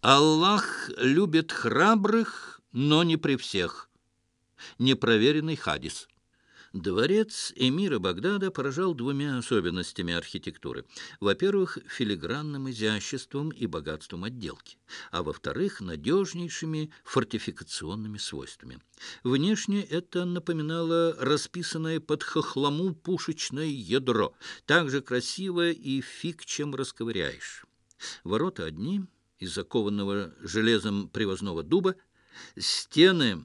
Аллах любит храбрых, но не при всех. Непроверенный хадис. Дворец эмира Багдада поражал двумя особенностями архитектуры. Во-первых, филигранным изяществом и богатством отделки, а во-вторых, надежнейшими фортификационными свойствами. Внешне это напоминало расписанное под хохлому пушечное ядро, так же красивое и фиг чем расковыряешь. Ворота одни, из закованного железом привозного дуба, стены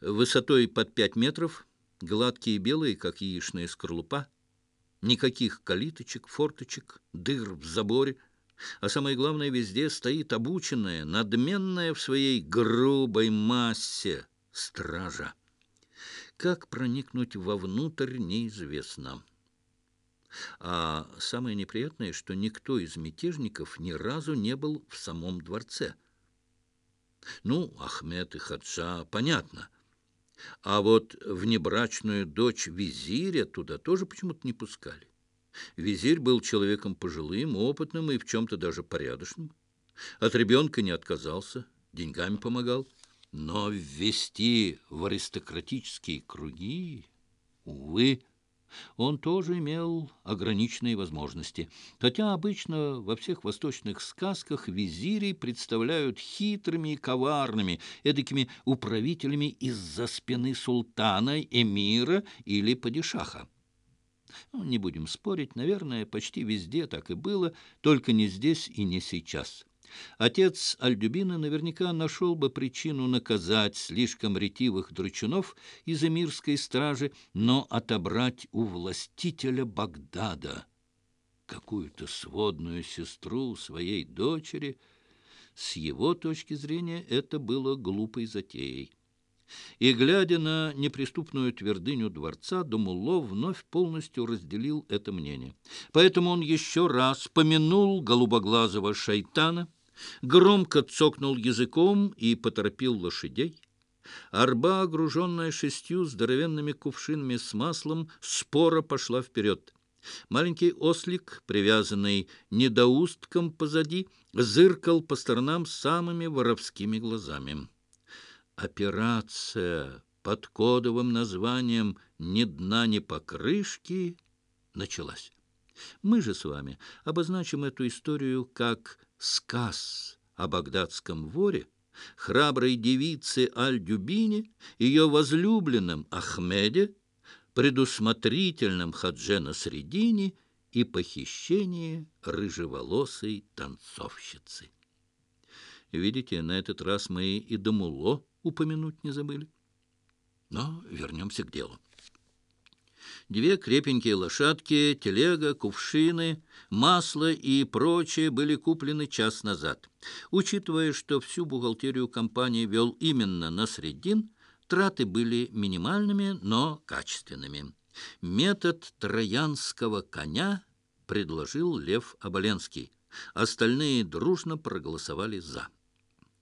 высотой под пять метров – гладкие белые, как яичная скорлупа, никаких калиточек, форточек, дыр в заборе, а самое главное, везде стоит обученная, надменная в своей грубой массе стража. Как проникнуть вовнутрь, неизвестно. А самое неприятное, что никто из мятежников ни разу не был в самом дворце. Ну, Ахмед и Хаджа, понятно — а вот внебрачную дочь визиря туда тоже почему-то не пускали. Визирь был человеком пожилым, опытным и в чем-то даже порядочным. От ребенка не отказался, деньгами помогал. Но ввести в аристократические круги, увы, он тоже имел ограниченные возможности. Хотя обычно во всех восточных сказках визирей представляют хитрыми и коварными, эдакими управителями из-за спины султана, эмира или падишаха. Ну, не будем спорить, наверное, почти везде так и было, только не здесь и не сейчас. Отец Альдюбина наверняка нашел бы причину наказать слишком ретивых дручунов из эмирской стражи, но отобрать у властителя Багдада какую-то сводную сестру своей дочери, с его точки зрения это было глупой затеей. И, глядя на неприступную твердыню дворца, Думуло вновь полностью разделил это мнение. Поэтому он еще раз помянул голубоглазого шайтана — громко цокнул языком и поторопил лошадей. Арба, огруженная шестью здоровенными кувшинами с маслом, споро пошла вперед. Маленький ослик, привязанный недоустком позади, зыркал по сторонам самыми воровскими глазами. Операция под кодовым названием «Ни дна, ни покрышки» началась. Мы же с вами обозначим эту историю как сказ о багдадском воре, храброй девице Аль-Дюбине, ее возлюбленном Ахмеде, предусмотрительном Хаджена Насредине и похищении рыжеволосой танцовщицы. Видите, на этот раз мы и Дамуло упомянуть не забыли. Но вернемся к делу. Две крепенькие лошадки, телега, кувшины, масло и прочее были куплены час назад. Учитывая, что всю бухгалтерию компании вел именно на средин, траты были минимальными, но качественными. Метод троянского коня предложил Лев Оболенский. Остальные дружно проголосовали «за».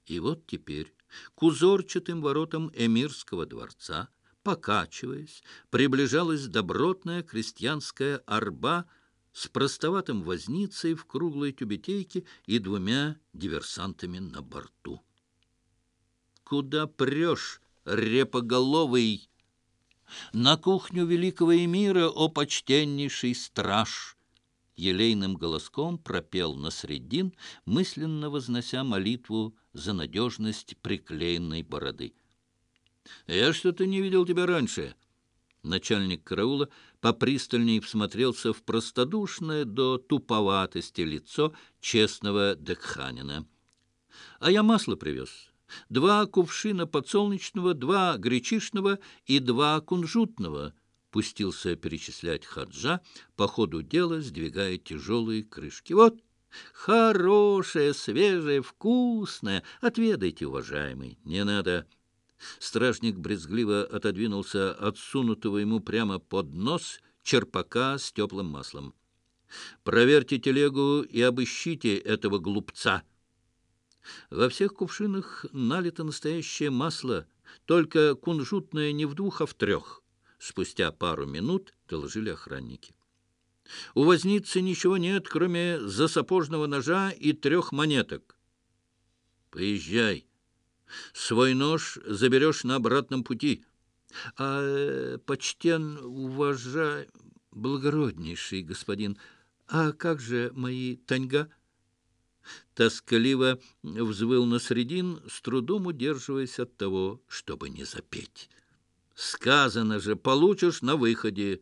И вот теперь к узорчатым воротам Эмирского дворца покачиваясь, приближалась добротная крестьянская арба с простоватым возницей в круглой тюбетейке и двумя диверсантами на борту. «Куда прешь, репоголовый?» «На кухню великого эмира, о почтеннейший страж!» Елейным голоском пропел Насреддин, мысленно вознося молитву за надежность приклеенной бороды. Я что-то не видел тебя раньше. Начальник караула попристальней всмотрелся в простодушное до туповатости лицо честного Декханина. А я масло привез. Два кувшина подсолнечного, два гречишного и два кунжутного — пустился перечислять хаджа, по ходу дела сдвигая тяжелые крышки. «Вот, хорошее, свежее, вкусное. Отведайте, уважаемый. Не надо Стражник брезгливо отодвинулся от сунутого ему прямо под нос черпака с теплым маслом. «Проверьте телегу и обыщите этого глупца!» Во всех кувшинах налито настоящее масло, только кунжутное не в двух, а в трех. Спустя пару минут доложили охранники. У возницы ничего нет, кроме засапожного ножа и трех монеток. Поезжай. Свой нож заберешь на обратном пути. А, почтен, уважай, благороднейший господин, а как же мои таньга? Тоскливо взвыл на средин, с трудом удерживаясь от того, чтобы не запеть. Сказано же, получишь на выходе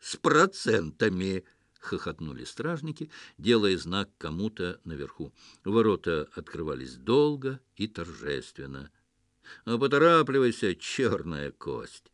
с процентами. — хохотнули стражники, делая знак кому-то наверху. Ворота открывались долго и торжественно. — Поторапливайся, черная кость!